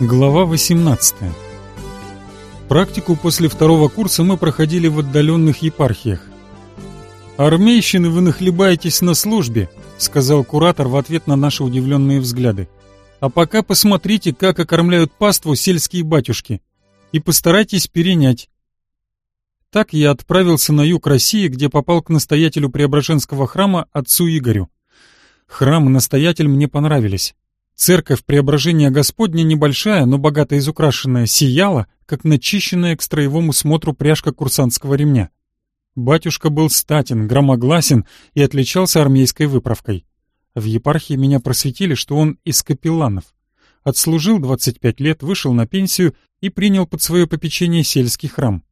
Глава 18. Практику после второго курса мы проходили в отдаленных епархиях. «Армейщины вы нахлебаетесь на службе», — сказал куратор в ответ на наши удивленные взгляды. «А пока посмотрите, как окормляют паству сельские батюшки, и постарайтесь перенять». Так я отправился на юг России, где попал к настоятелю Преображенского храма отцу Игорю. Храм и настоятель мне понравились. Церковь Преображения Господня небольшая, но богато изукрашенная, сияла, как начищенная к строевому смотру пряжка курсантского ремня. Батюшка был статен, громогласен и отличался армейской выправкой. В епархии меня просветили, что он из капелланов. Отслужил 25 лет, вышел на пенсию и принял под свое попечение сельский храм.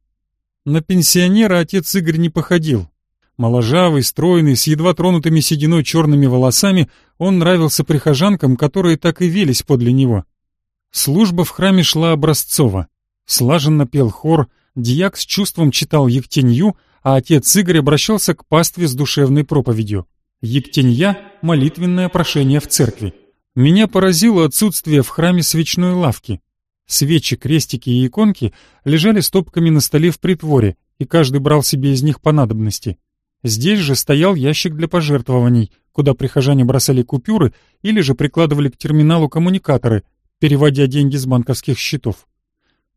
На пенсионера отец Игорь не походил, Моложавый, стройный, с едва тронутыми сединой черными волосами, он нравился прихожанкам, которые так и велись подле него. Служба в храме шла образцово. Слаженно пел хор, дьяк с чувством читал Ектенью, а отец Игорь обращался к пастве с душевной проповедью. Ектенья — молитвенное прошение в церкви. Меня поразило отсутствие в храме свечной лавки. Свечи, крестики и иконки лежали стопками на столе в притворе, и каждый брал себе из них по надобности. Здесь же стоял ящик для пожертвований, куда прихожане бросали купюры или же прикладывали к терминалу коммуникаторы, переводя деньги с банковских счетов.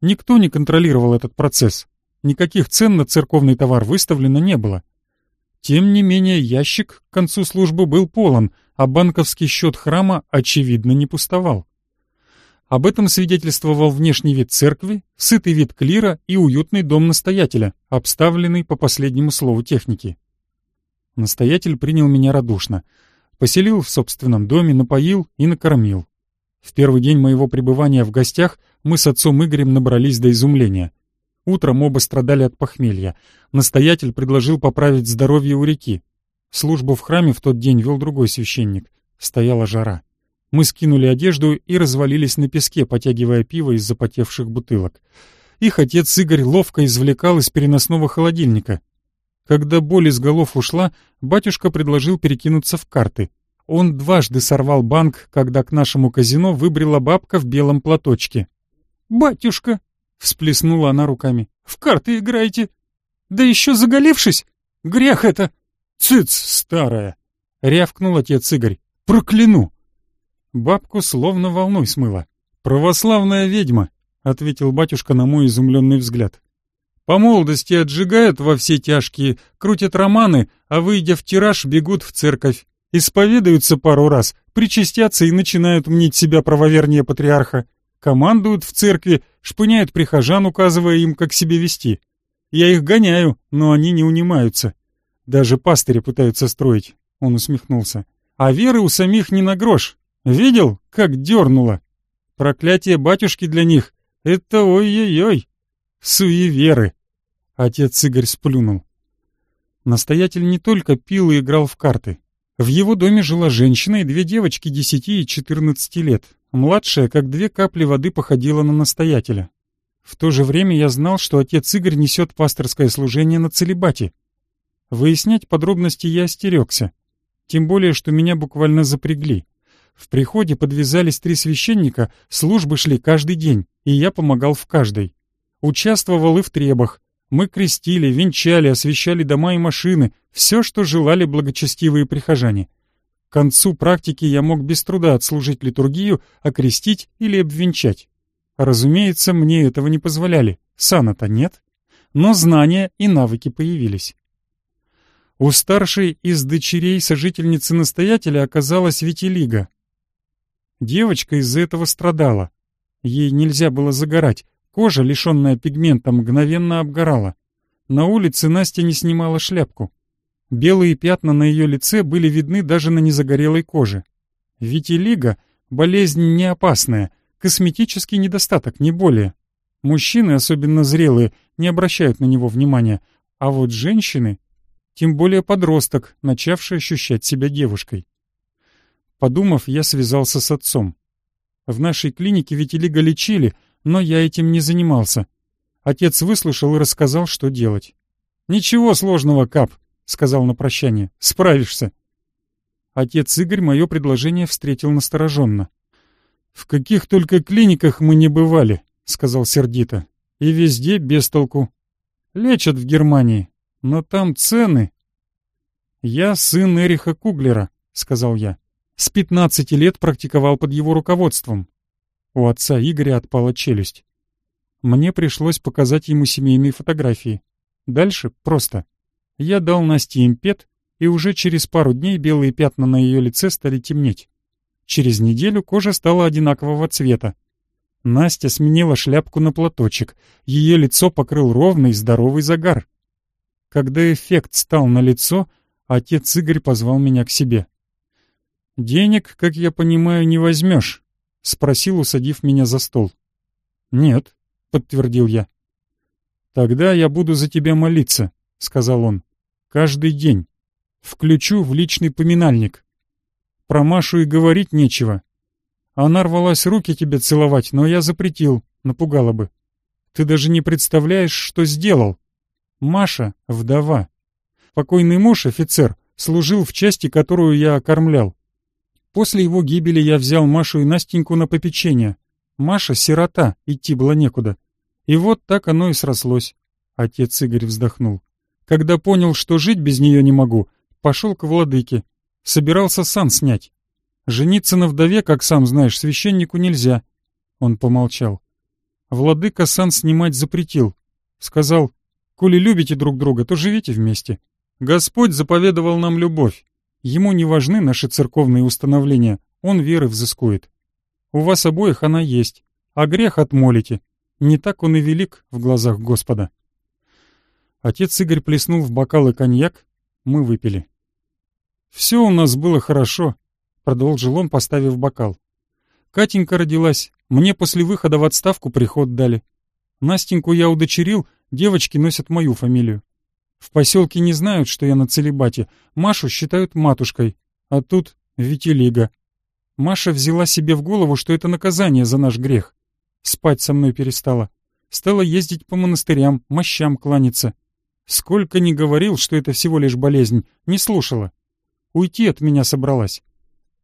Никто не контролировал этот процесс. Никаких цен на церковный товар выставлено не было. Тем не менее, ящик к концу службы был полон, а банковский счет храма, очевидно, не пустовал. Об этом свидетельствовал внешний вид церкви, сытый вид клира и уютный дом настоятеля, обставленный по последнему слову техники. Настоятель принял меня радушно. Поселил в собственном доме, напоил и накормил. В первый день моего пребывания в гостях мы с отцом Игорем набрались до изумления. Утром оба страдали от похмелья. Настоятель предложил поправить здоровье у реки. Службу в храме в тот день вел другой священник. Стояла жара. Мы скинули одежду и развалились на песке, потягивая пиво из запотевших бутылок. Их отец Игорь ловко извлекал из переносного холодильника. Когда боль из голов ушла, батюшка предложил перекинуться в карты. Он дважды сорвал банк, когда к нашему казино выбрела бабка в белом платочке. «Батюшка!» — всплеснула она руками. «В карты играете? Да еще заголившись? Грех это!» «Цыц, старая!» — рявкнул отец Игорь. «Прокляну!» Бабку словно волной смыло. «Православная ведьма!» — ответил батюшка на мой изумленный взгляд. По молодости отжигают во все тяжкие, крутят романы, а выйдя в тираж, бегут в церковь. Исповедуются пару раз, причастятся и начинают мнить себя правовернее патриарха. Командуют в церкви, шпыняют прихожан, указывая им, как себя вести. Я их гоняю, но они не унимаются. Даже пастыри пытаются строить, он усмехнулся. А веры у самих не на грош. Видел, как дернуло? Проклятие батюшки для них — это ой-ой-ой. Суеверы. Отец Игорь сплюнул. Настоятель не только пил и играл в карты. В его доме жила женщина и две девочки десяти и четырнадцати лет. Младшая, как две капли воды, походила на настоятеля. В то же время я знал, что отец Игорь несет пасторское служение на целебате. Выяснять подробности я остерегся. Тем более, что меня буквально запрягли. В приходе подвязались три священника, службы шли каждый день, и я помогал в каждой. Участвовал и в требах, мы крестили, венчали, освещали дома и машины, все, что желали благочестивые прихожане. К концу практики я мог без труда отслужить литургию, окрестить или обвенчать. Разумеется, мне этого не позволяли, сана-то нет, но знания и навыки появились. У старшей из дочерей сожительницы настоятеля оказалась Витилига. Девочка из-за этого страдала. Ей нельзя было загорать, Кожа, лишенная пигмента, мгновенно обгорала. На улице Настя не снимала шляпку. Белые пятна на ее лице были видны даже на незагорелой коже. Витилиго — болезнь не опасная, косметический недостаток, не более. Мужчины, особенно зрелые, не обращают на него внимания, а вот женщины, тем более подросток, начавший ощущать себя девушкой. Подумав, я связался с отцом. В нашей клинике Витилиго лечили — но я этим не занимался. Отец выслушал и рассказал, что делать. «Ничего сложного, Кап», — сказал на прощание. «Справишься». Отец Игорь мое предложение встретил настороженно. «В каких только клиниках мы не бывали», — сказал сердито. «И везде без толку. Лечат в Германии, но там цены...» «Я сын Эриха Куглера», — сказал я. «С пятнадцати лет практиковал под его руководством». У отца Игоря отпала челюсть. Мне пришлось показать ему семейные фотографии. Дальше просто. Я дал Насте импет, и уже через пару дней белые пятна на ее лице стали темнеть. Через неделю кожа стала одинакового цвета. Настя сменила шляпку на платочек. Ее лицо покрыл ровный здоровый загар. Когда эффект стал на лицо, отец Игорь позвал меня к себе. «Денег, как я понимаю, не возьмешь?» — спросил, усадив меня за стол. «Нет», — подтвердил я. «Тогда я буду за тебя молиться», — сказал он. «Каждый день. Включу в личный поминальник. Про Машу и говорить нечего. Она рвалась руки тебе целовать, но я запретил, напугала бы. Ты даже не представляешь, что сделал. Маша — вдова. Покойный муж, офицер, служил в части, которую я окормлял. После его гибели я взял Машу и Настеньку на попечение. Маша — сирота, идти было некуда. И вот так оно и срослось. Отец Игорь вздохнул. Когда понял, что жить без нее не могу, пошел к владыке, Собирался сан снять. Жениться на вдове, как сам знаешь, священнику нельзя. Он помолчал. Владыка сан снимать запретил. Сказал, коли любите друг друга, то живите вместе. Господь заповедовал нам любовь. Ему не важны наши церковные установления, он веры взыскует. У вас обоих она есть, а грех отмолите. Не так он и велик в глазах Господа. Отец Игорь плеснул в бокалы коньяк, мы выпили. «Все у нас было хорошо», — продолжил он, поставив бокал. «Катенька родилась, мне после выхода в отставку приход дали. Настеньку я удочерил, девочки носят мою фамилию. В поселке не знают, что я на целебате, Машу считают матушкой, а тут Витилига. Маша взяла себе в голову, что это наказание за наш грех. Спать со мной перестала. Стала ездить по монастырям, мощам кланяться. Сколько ни говорил, что это всего лишь болезнь, не слушала уйти от меня собралась.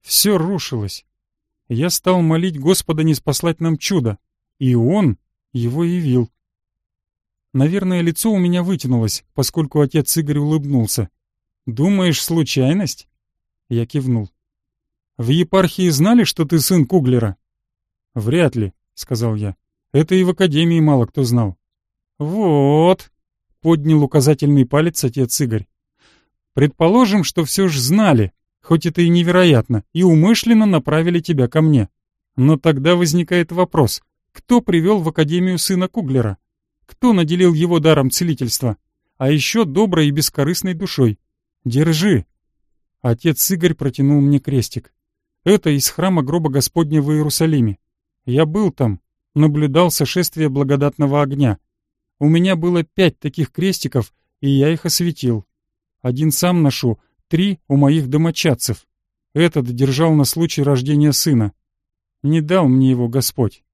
Все рушилось. Я стал молить Господа не спаслать нам чудо, и Он его явил. Наверное, лицо у меня вытянулось, поскольку отец Игорь улыбнулся. «Думаешь, случайность?» Я кивнул. «В епархии знали, что ты сын Куглера?» «Вряд ли», — сказал я. «Это и в академии мало кто знал». «Вот», — поднял указательный палец отец Игорь. Предположим, что все ж знали, хоть это и невероятно, и умышленно направили тебя ко мне. Но тогда возникает вопрос, кто привел в Академию сына Куглера? Кто наделил его даром целительства? А еще доброй и бескорыстной душой. Держи. Отец Игорь протянул мне крестик. Это из храма гроба Господня в Иерусалиме. Я был там, наблюдал сошествие благодатного огня. У меня было пять таких крестиков, и я их осветил. Один сам ношу, три у моих домочадцев. Этот держал на случай рождения сына. Не дал мне его Господь.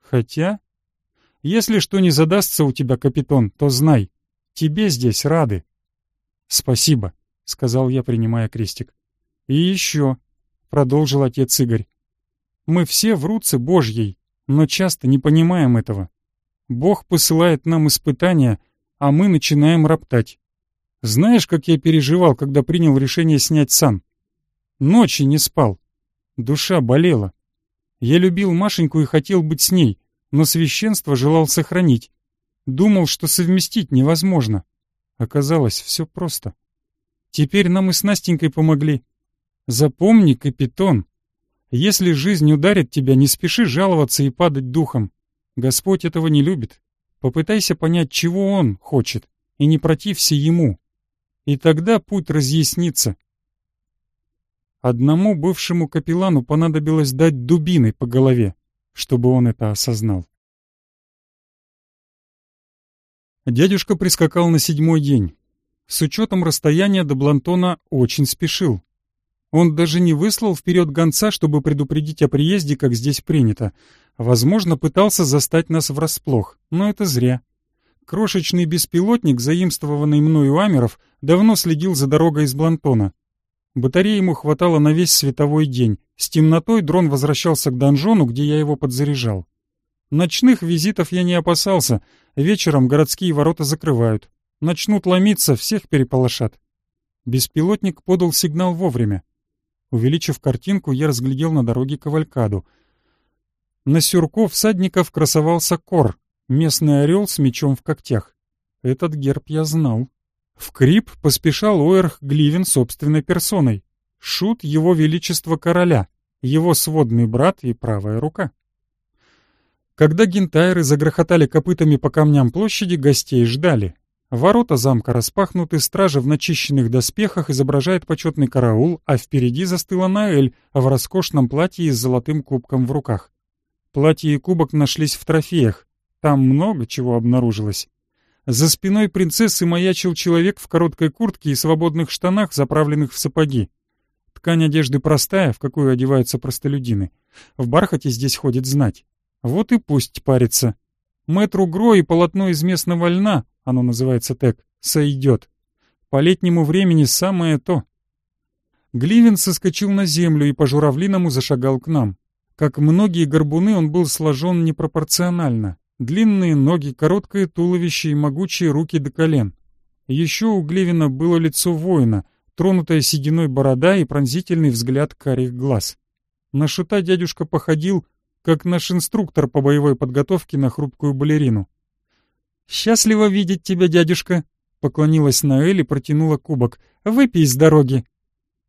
Хотя... Если что не задастся у тебя, капитан, то знай, тебе здесь рады. Спасибо, — сказал я, принимая крестик. И еще, — продолжил отец Игорь, — мы все в руце Божьей, но часто не понимаем этого. Бог посылает нам испытания, а мы начинаем роптать. Знаешь, как я переживал, когда принял решение снять сан? Ночи не спал. Душа болела. Я любил Машеньку и хотел быть с ней, но священство желал сохранить. Думал, что совместить невозможно. Оказалось, все просто. Теперь нам и с Настенькой помогли. Запомни, капитон, если жизнь ударит тебя, не спеши жаловаться и падать духом. Господь этого не любит. Попытайся понять, чего Он хочет, и не протився Ему и тогда путь разъяснится. Одному бывшему капеллану понадобилось дать дубиной по голове, чтобы он это осознал. Дядюшка прискакал на седьмой день. С учетом расстояния до Блантона очень спешил. Он даже не выслал вперед гонца, чтобы предупредить о приезде, как здесь принято. Возможно, пытался застать нас врасплох, но это зря. Крошечный беспилотник, заимствованный мною Амеров, давно следил за дорогой из Блантона. Батареи ему хватало на весь световой день. С темнотой дрон возвращался к донжону, где я его подзаряжал. Ночных визитов я не опасался. Вечером городские ворота закрывают. Начнут ломиться, всех переполошат. Беспилотник подал сигнал вовремя. Увеличив картинку, я разглядел на дороге кавалькаду. На сюрко всадников красовался кор, местный орел с мечом в когтях. Этот герб я знал. В Крип поспешал Оэрх Гливен собственной персоной. Шут его величества короля, его сводный брат и правая рука. Когда гентайры загрохотали копытами по камням площади, гостей ждали. Ворота замка распахнуты, стража в начищенных доспехах изображает почетный караул, а впереди застыла Наэль в роскошном платье и с золотым кубком в руках. Платье и кубок нашлись в трофеях. Там много чего обнаружилось. За спиной принцессы маячил человек в короткой куртке и свободных штанах, заправленных в сапоги. Ткань одежды простая, в какую одеваются простолюдины. В бархате здесь ходит знать. Вот и пусть парится. Мэтру Гро и полотно из местного льна, оно называется так, сойдет. По летнему времени самое то. Гливен соскочил на землю и по журавлиному зашагал к нам. Как многие горбуны, он был сложен непропорционально. Длинные ноги, короткое туловище и могучие руки до колен. Еще у Гливина было лицо воина, тронутая сединой борода и пронзительный взгляд карих глаз. На шута дядюшка походил, как наш инструктор по боевой подготовке на хрупкую балерину. «Счастливо видеть тебя, дядюшка!» — поклонилась Наэль и протянула кубок. «Выпей с дороги!»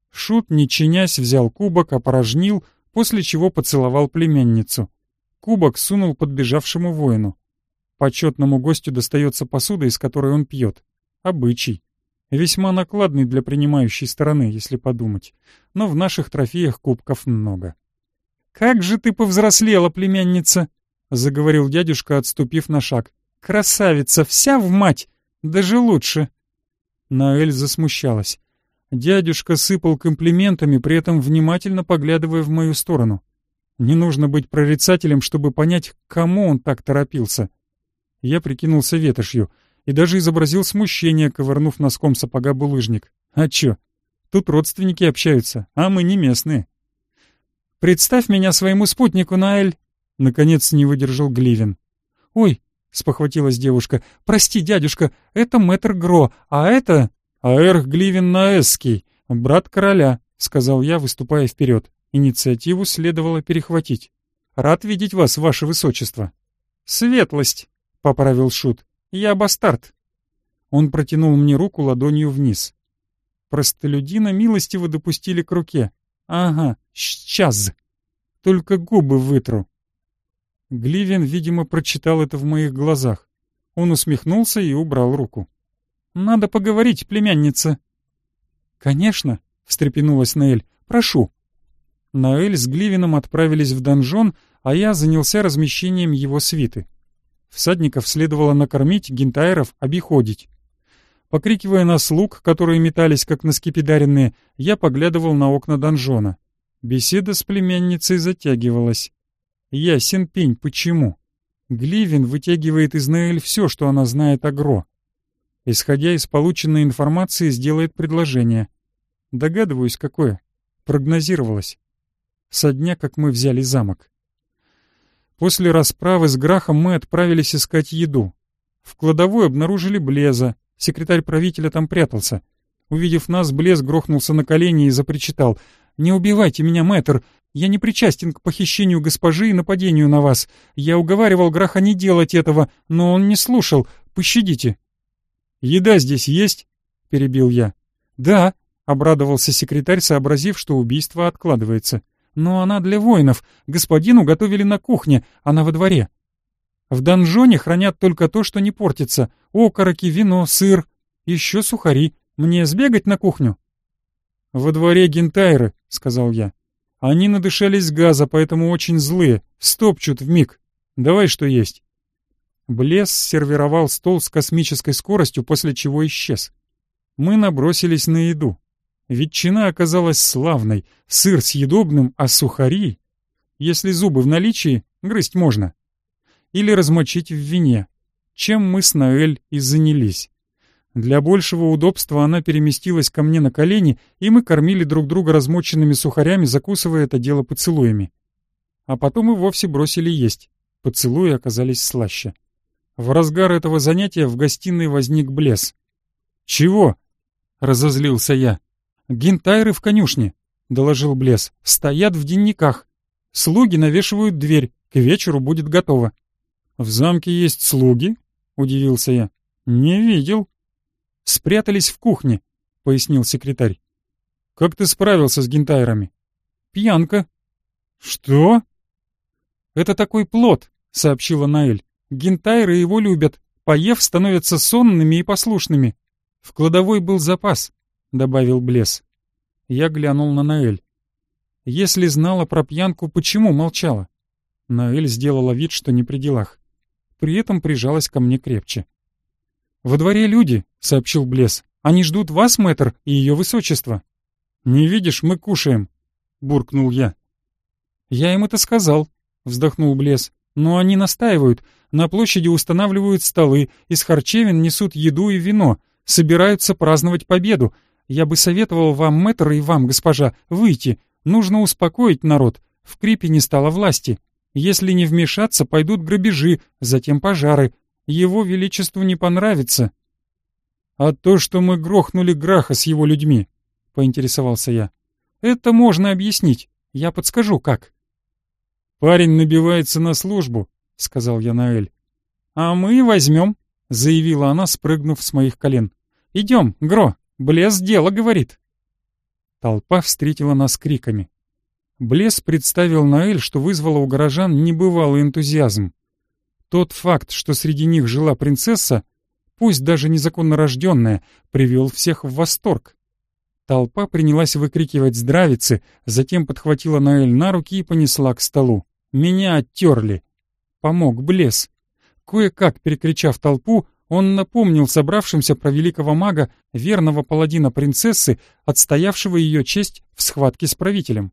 Шут, не чинясь, взял кубок, опорожнил, после чего поцеловал племянницу. Кубок сунул подбежавшему воину. Почетному гостю достается посуда, из которой он пьет. Обычай. Весьма накладный для принимающей стороны, если подумать. Но в наших трофеях кубков много. «Как же ты повзрослела, племянница!» — заговорил дядюшка, отступив на шаг. «Красавица, вся в мать! Даже лучше!» Наэль засмущалась. Дядюшка сыпал комплиментами, при этом внимательно поглядывая в мою сторону. Не нужно быть прорицателем, чтобы понять, к кому он так торопился. Я прикинулся ветошью и даже изобразил смущение, ковырнув носком сапога булыжник. А чё? Тут родственники общаются, а мы не местные. «Представь меня своему спутнику, Наэль!» Наконец не выдержал Гливен. «Ой!» — спохватилась девушка. «Прости, дядюшка, это мэтр Гро, а это...» «Аэрх Гливен Наэсский, брат короля», — сказал я, выступая вперед. Инициативу следовало перехватить. «Рад видеть вас, ваше высочество». «Светлость», — поправил Шут. «Я бастард». Он протянул мне руку ладонью вниз. Простолюдина милостиво допустили к руке. «Ага, сейчас. Только губы вытру». Гливен, видимо, прочитал это в моих глазах. Он усмехнулся и убрал руку. «Надо поговорить, племянница». «Конечно», — встрепенулась Наэль. «Прошу». Наэль с Гливином отправились в донжон, а я занялся размещением его свиты. Всадников следовало накормить, гентайров обиходить. Покрикивая на слуг, которые метались как на скипидаренные, я поглядывал на окна донжона. Беседа с племянницей затягивалась. Ясен пень, почему? Гливин вытягивает из Наэль все, что она знает о Гро. Исходя из полученной информации, сделает предложение. Догадываюсь, какое. Прогнозировалось со дня, как мы взяли замок. После расправы с Грахом мы отправились искать еду. В кладовой обнаружили Блеза, секретарь правителя там прятался. Увидев нас, Блез грохнулся на колени и запричитал. «Не убивайте меня, мэтр! Я не причастен к похищению госпожи и нападению на вас. Я уговаривал Граха не делать этого, но он не слушал. Пощадите». «Еда здесь есть?» — перебил я. «Да», — обрадовался секретарь, сообразив, что убийство откладывается. Но она для воинов. Господину готовили на кухне, она во дворе. В донжоне хранят только то, что не портится. Окороки, вино, сыр. Еще сухари. Мне сбегать на кухню?» «Во дворе гентайры», — сказал я. «Они надышались газа, поэтому очень злые. Стопчут в миг. Давай что есть». Блес сервировал стол с космической скоростью, после чего исчез. Мы набросились на еду. Ветчина оказалась славной, сыр съедобным, а сухари... Если зубы в наличии, грызть можно. Или размочить в вине, чем мы с Ноэль и занялись. Для большего удобства она переместилась ко мне на колени, и мы кормили друг друга размоченными сухарями, закусывая это дело поцелуями. А потом и вовсе бросили есть. Поцелуи оказались слаще. В разгар этого занятия в гостиной возник блес. «Чего?» — разозлился я. «Гентайры в конюшне», — доложил блес. «Стоят в денниках. Слуги навешивают дверь. К вечеру будет готово». «В замке есть слуги?» — удивился я. «Не видел». «Спрятались в кухне», — пояснил секретарь. «Как ты справился с гентайрами?» «Пьянка». «Что?» «Это такой плод», — сообщила Наэль. «Гентайры его любят. Поев, становятся сонными и послушными. В кладовой был запас», — добавил Блес. Я глянул на Наэль. «Если знала про пьянку, почему молчала?» Наэль сделала вид, что не при делах. При этом прижалась ко мне крепче. «Во дворе люди», — сообщил Блес. «Они ждут вас, мэтр, и ее высочество». «Не видишь, мы кушаем», — буркнул я. «Я им это сказал», — вздохнул Блес. «Но они настаивают. На площади устанавливают столы, из харчевин несут еду и вино, собираются праздновать победу. Я бы советовал вам, мэтр, и вам, госпожа, выйти. Нужно успокоить народ. В Крипе не стало власти. Если не вмешаться, пойдут грабежи, затем пожары. Его Величеству не понравится». «А то, что мы грохнули Граха с его людьми», — поинтересовался я. «Это можно объяснить. Я подскажу, как». «Парень набивается на службу», — сказал я Наэль. «А мы возьмем», — заявила она, спрыгнув с моих колен. «Идем, Гро, Блес дело говорит». Толпа встретила нас криками. Блес представил Наэль, что вызвало у горожан небывалый энтузиазм. Тот факт, что среди них жила принцесса, пусть даже незаконно рожденная, привел всех в восторг. Толпа принялась выкрикивать здравицы, затем подхватила Наэль на руки и понесла к столу. Меня оттерли. Помог Блес. Кое-как перекричав толпу, он напомнил собравшимся про великого мага, верного паладина принцессы, отстоявшего ее честь в схватке с правителем.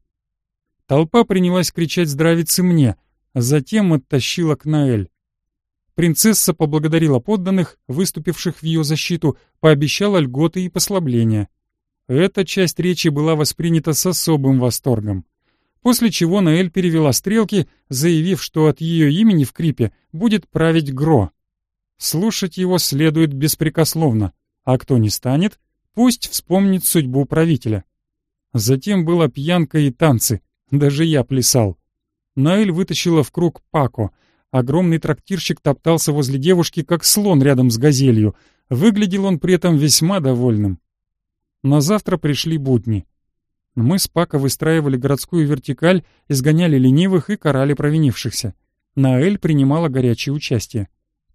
Толпа принялась кричать здравицы мне, а затем оттащила к Наэль. Принцесса поблагодарила подданных, выступивших в ее защиту, пообещала льготы и послабления. Эта часть речи была воспринята с особым восторгом. После чего Наэль перевела стрелки, заявив, что от ее имени в Крипе будет править Гро. Слушать его следует беспрекословно, а кто не станет, пусть вспомнит судьбу правителя. Затем была пьянка и танцы, даже я плясал. Наэль вытащила в круг Пако — Огромный трактирщик топтался возле девушки, как слон рядом с газелью. Выглядел он при этом весьма довольным. На завтра пришли будни. Мы с Пако выстраивали городскую вертикаль, изгоняли ленивых и карали провинившихся. Наэль принимала горячее участие.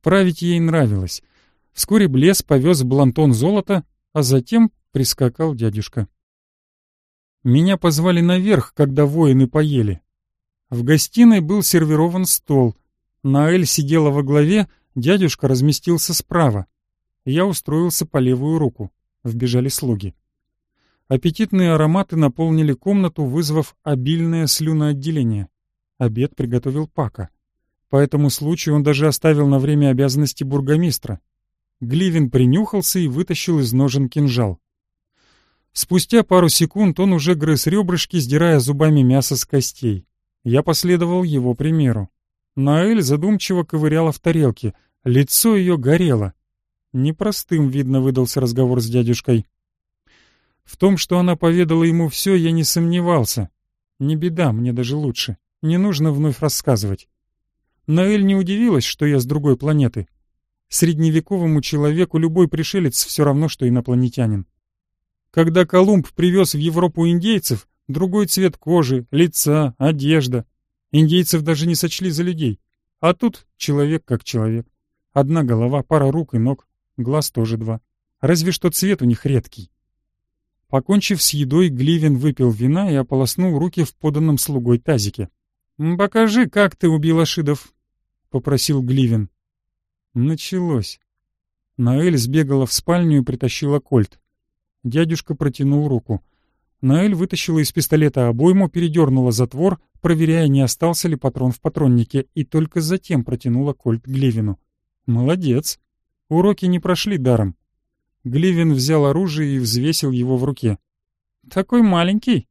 Править ей нравилось. Вскоре Блес повез Блантон золото, а затем прискакал дядюшка. Меня позвали наверх, когда воины поели. В гостиной был сервирован стол — Наэль сидела во главе, дядюшка разместился справа. Я устроился по левую руку. Вбежали слуги. Аппетитные ароматы наполнили комнату, вызвав обильное слюноотделение. Обед приготовил Пака. По этому случаю он даже оставил на время обязанности бургомистра. Гливин принюхался и вытащил из ножен кинжал. Спустя пару секунд он уже грыз ребрышки, сдирая зубами мясо с костей. Я последовал его примеру. Наэль задумчиво ковыряла в тарелке. Лицо ее горело. Непростым, видно, выдался разговор с дядюшкой. В том, что она поведала ему все, я не сомневался. Не беда, мне даже лучше. Не нужно вновь рассказывать. Наэль не удивилась, что я с другой планеты. Средневековому человеку любой пришелец все равно, что инопланетянин. Когда Колумб привез в Европу индейцев, другой цвет кожи, лица, одежда, Индейцев даже не сочли за людей. А тут человек как человек. Одна голова, пара рук и ног, глаз тоже два. Разве что цвет у них редкий. Покончив с едой, Гливен выпил вина и ополоснул руки в поданном слугой тазике. «Покажи, как ты убил Ашидов», — попросил Гливен. Началось. Наэль сбегала в спальню и притащила кольт. Дядюшка протянул руку. Наэль вытащила из пистолета обойму, передернула затвор, проверяя, не остался ли патрон в патроннике, и только затем протянула кольт Глевину. «Молодец! Уроки не прошли даром». Гливин взял оружие и взвесил его в руке. «Такой маленький».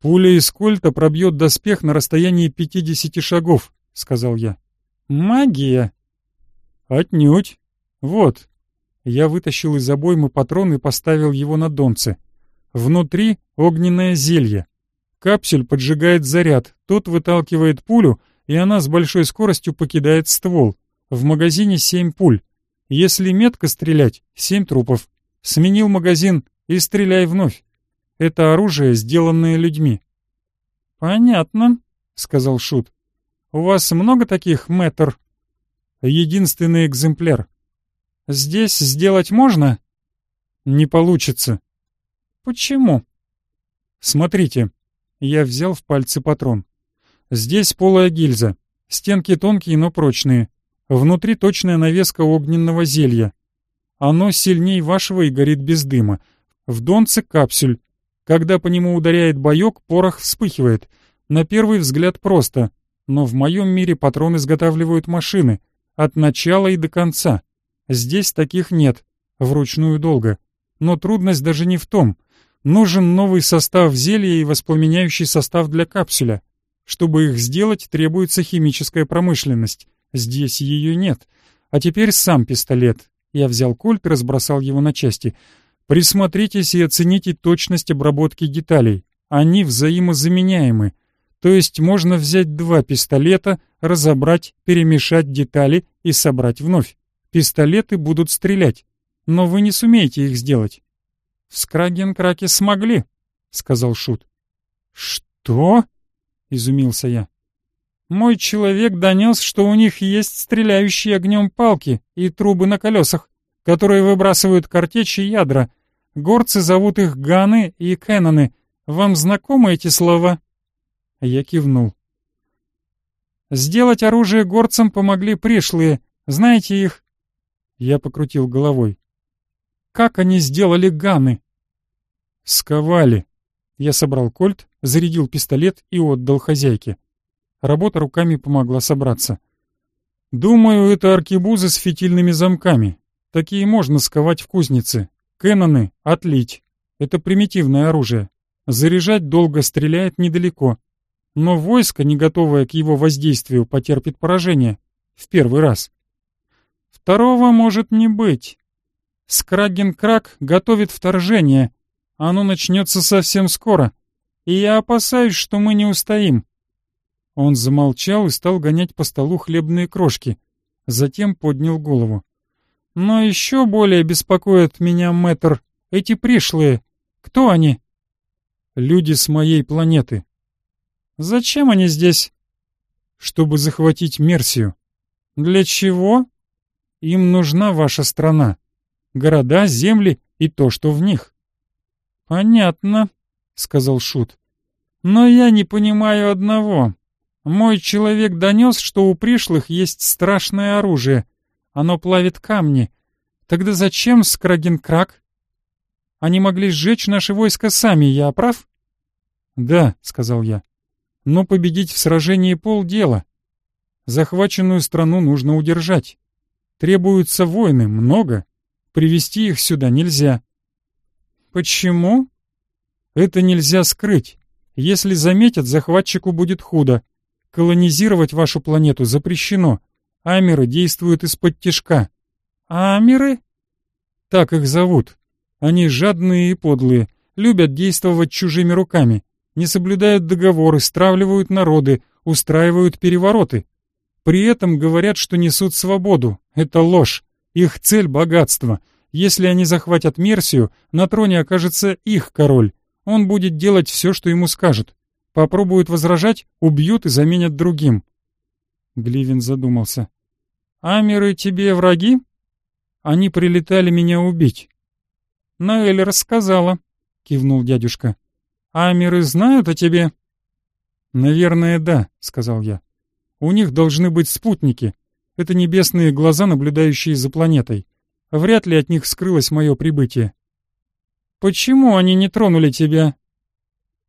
«Пуля из кольта пробьет доспех на расстоянии пятидесяти шагов», — сказал я. «Магия!» «Отнюдь. Вот». Я вытащил из обоймы патрон и поставил его на донце. Внутри огненное зелье. Капсюль поджигает заряд, тот выталкивает пулю, и она с большой скоростью покидает ствол. В магазине семь пуль. Если метко стрелять, семь трупов. Сменил магазин и стреляй вновь. Это оружие, сделанное людьми. «Понятно», — сказал Шут. «У вас много таких, мэтр?» «Единственный экземпляр». «Здесь сделать можно?» «Не получится». «Почему?» «Смотрите». Я взял в пальцы патрон. «Здесь полая гильза. Стенки тонкие, но прочные. Внутри точная навеска огненного зелья. Оно сильней вашего и горит без дыма. В донце капсюль. Когда по нему ударяет боек, порох вспыхивает. На первый взгляд просто. Но в моем мире патрон изготавливают машины. От начала и до конца. Здесь таких нет. Вручную долго. Но трудность даже не в том. Нужен новый состав зелья и воспламеняющий состав для капсуля. Чтобы их сделать, требуется химическая промышленность. Здесь ее нет. А теперь сам пистолет. Я взял кольт и разбросал его на части. Присмотритесь и оцените точность обработки деталей. Они взаимозаменяемы. То есть можно взять два пистолета, разобрать, перемешать детали и собрать вновь. Пистолеты будут стрелять, но вы не сумеете их сделать. В Скрагенкраке смогли, сказал Шут. Что? изумился я. Мой человек донес, что у них есть стреляющие огнем палки и трубы на колесах, которые выбрасывают картечи и ядра. Горцы зовут их Ганы и Кэноны. Вам знакомы эти слова?» Я кивнул. «Сделать оружие горцам помогли пришлые. Знаете их?» Я покрутил головой. «Как они сделали Ганы?» «Сковали». Я собрал кольт, зарядил пистолет и отдал хозяйке. Работа руками помогла собраться. «Думаю, это аркебузы с фитильными замками. Такие можно сковать в кузнице. Кэноны — отлить. Это примитивное оружие. Заряжать долго, стреляет недалеко. Но войско, не готовое к его воздействию, потерпит поражение. В первый раз. Второго может не быть. Скраген-крак готовит вторжение. Оно начнется совсем скоро. И я опасаюсь, что мы не устоим. Он замолчал и стал гонять по столу хлебные крошки. Затем поднял голову. «Но еще более беспокоят меня, мэтр, эти пришлые. Кто они?» «Люди с моей планеты». «Зачем они здесь?» «Чтобы захватить Мерсию». «Для чего?» «Им нужна ваша страна. Города, земли и то, что в них». «Понятно», — сказал Шут. «Но я не понимаю одного. Мой человек донес, что у пришлых есть страшное оружие. Оно плавит камни. Тогда зачем Скрагенкрак? Они могли сжечь наши войска сами, я прав? Да, сказал я. Но победить в сражении полдела. Захваченную страну нужно удержать. Требуются воины, много. Привести их сюда нельзя. Почему? Это нельзя скрыть. Если заметят, захватчику будет худо. Колонизировать вашу планету запрещено. Амеры действуют из-под тишка. Амеры? Так их зовут. Они жадные и подлые, любят действовать чужими руками, не соблюдают договоры, стравливают народы, устраивают перевороты. При этом говорят, что несут свободу. Это ложь. Их цель — богатство. Если они захватят Мерсию, на троне окажется их король. Он будет делать все, что ему скажут. Попробуют возражать, убьют и заменят другим. Гливин задумался. «Амеры тебе враги?» «Они прилетали меня убить». «Наэль рассказала», — кивнул дядюшка. «Амеры знают о тебе?» «Наверное, да», — сказал я. «У них должны быть спутники. Это небесные глаза, наблюдающие за планетой. Вряд ли от них скрылось мое прибытие». «Почему они не тронули тебя?»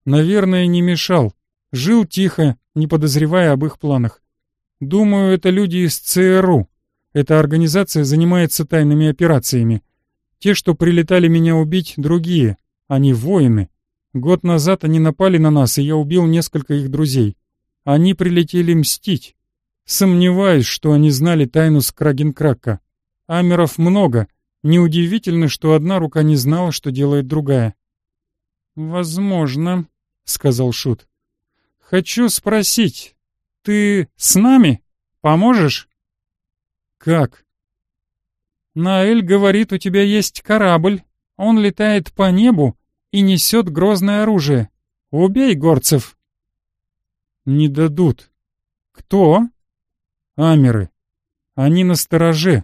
Наверное, не мешал. Жил тихо, не подозревая об их планах. Думаю, это люди из ЦРУ. Эта организация занимается тайными операциями. Те, что прилетали меня убить, другие. Они воины. Год назад они напали на нас, и я убил несколько их друзей. Они прилетели мстить. Сомневаюсь, что они знали тайну Скрагенкрака. Амеров много. Неудивительно, что одна рука не знала, что делает другая. «Возможно», — сказал Шут. «Хочу спросить, ты с нами? Поможешь?» «Как?» «Наэль говорит, у тебя есть корабль. Он летает по небу и несет грозное оружие. Убей горцев!» «Не дадут». «Кто?» «Амеры. Они на стороже.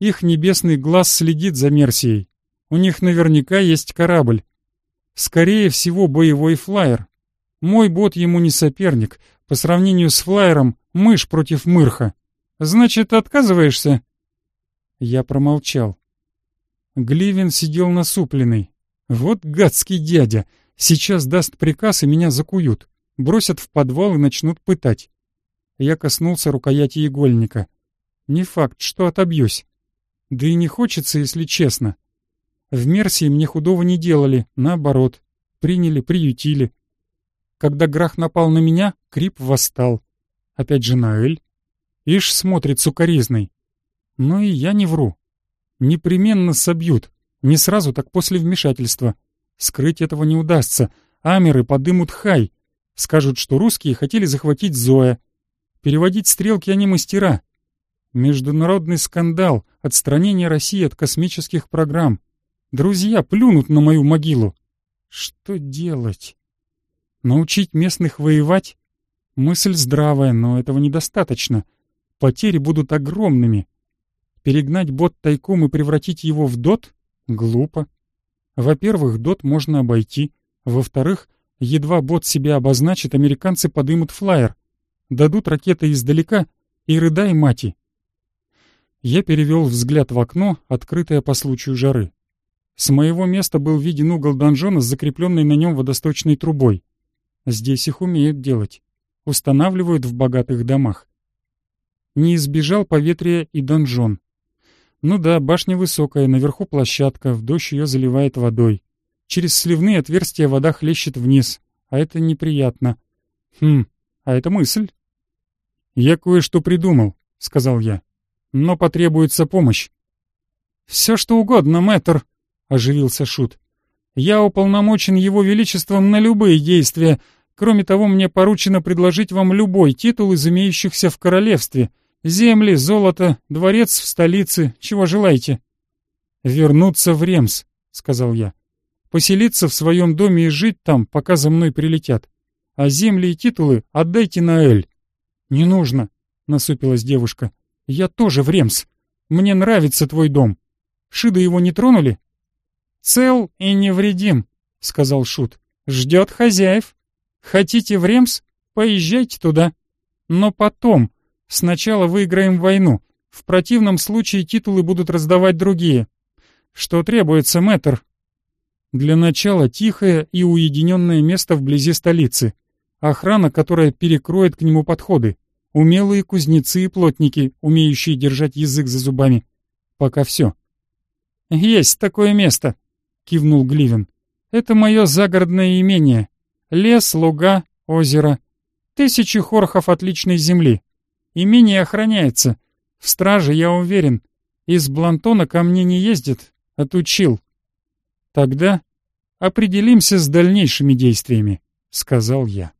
Их небесный глаз следит за Мерсией. У них наверняка есть корабль. Скорее всего, боевой флайер. Мой бот ему не соперник. По сравнению с флайером, мышь против мырха. Значит, отказываешься?» Я промолчал. Гливин сидел насупленный. «Вот гадский дядя! Сейчас даст приказ, и меня закуют. Бросят в подвал и начнут пытать». Я коснулся рукояти игольника. Не факт, что отобьюсь. Да и не хочется, если честно. В Мерсии мне худого не делали, наоборот. Приняли, приютили. Когда Грах напал на меня, Крип восстал. Опять же Наэль. Ишь смотрит сукоризной. Но и я не вру. Непременно собьют. Не сразу, так после вмешательства. Скрыть этого не удастся. Амеры подымут хай. Скажут, что русские хотели захватить Зоя. Переводить стрелки они мастера. Международный скандал, отстранение России от космических программ. Друзья плюнут на мою могилу. Что делать? Научить местных воевать? Мысль здравая, но этого недостаточно. Потери будут огромными. Перегнать бот тайком и превратить его в дот? Глупо. Во-первых, дот можно обойти. Во-вторых, едва бот себя обозначит, американцы подымут флайер. Дадут ракеты издалека и рыдай мати. Я перевел взгляд в окно, открытое по случаю жары. С моего места был виден угол донжона с закрепленной на нем водосточной трубой. Здесь их умеют делать. Устанавливают в богатых домах. Не избежал поветрия и донжон. Ну да, башня высокая, наверху площадка, в дождь ее заливает водой. Через сливные отверстия вода хлещет вниз, а это неприятно. Хм, а это мысль. «Я кое-что придумал», — сказал я. «Но потребуется помощь». «Все что угодно, мэтр», — оживился Шут. «Я уполномочен его величеством на любые действия. Кроме того, мне поручено предложить вам любой титул из имеющихся в королевстве — Земли, золото, дворец в столице, чего желаете?» «Вернуться в Ремс», — сказал я. «Поселиться в своем доме и жить там, пока за мной прилетят. А земли и титулы отдайте на Эль». «Не нужно», — насупилась девушка. «Я тоже в Ремс. Мне нравится твой дом. Шида его не тронули?» «Цел и невредим», — сказал Шут. «Ждет хозяев. Хотите в Ремс? Поезжайте туда. Но потом, Сначала выиграем войну. В противном случае титулы будут раздавать другие. Что требуется, мэтр? Для начала тихое и уединенное место вблизи столицы. Охрана, которая перекроет к нему подходы. Умелые кузнецы и плотники, умеющие держать язык за зубами. Пока все. «Есть такое место», — кивнул Гливен. «Это мое загородное имение. Лес, луга, озеро. Тысячи хорхов отличной земли. Имение охраняется. В страже, я уверен. Из Блантона ко мне не ездит. Отучил. Тогда определимся с дальнейшими действиями, сказал я.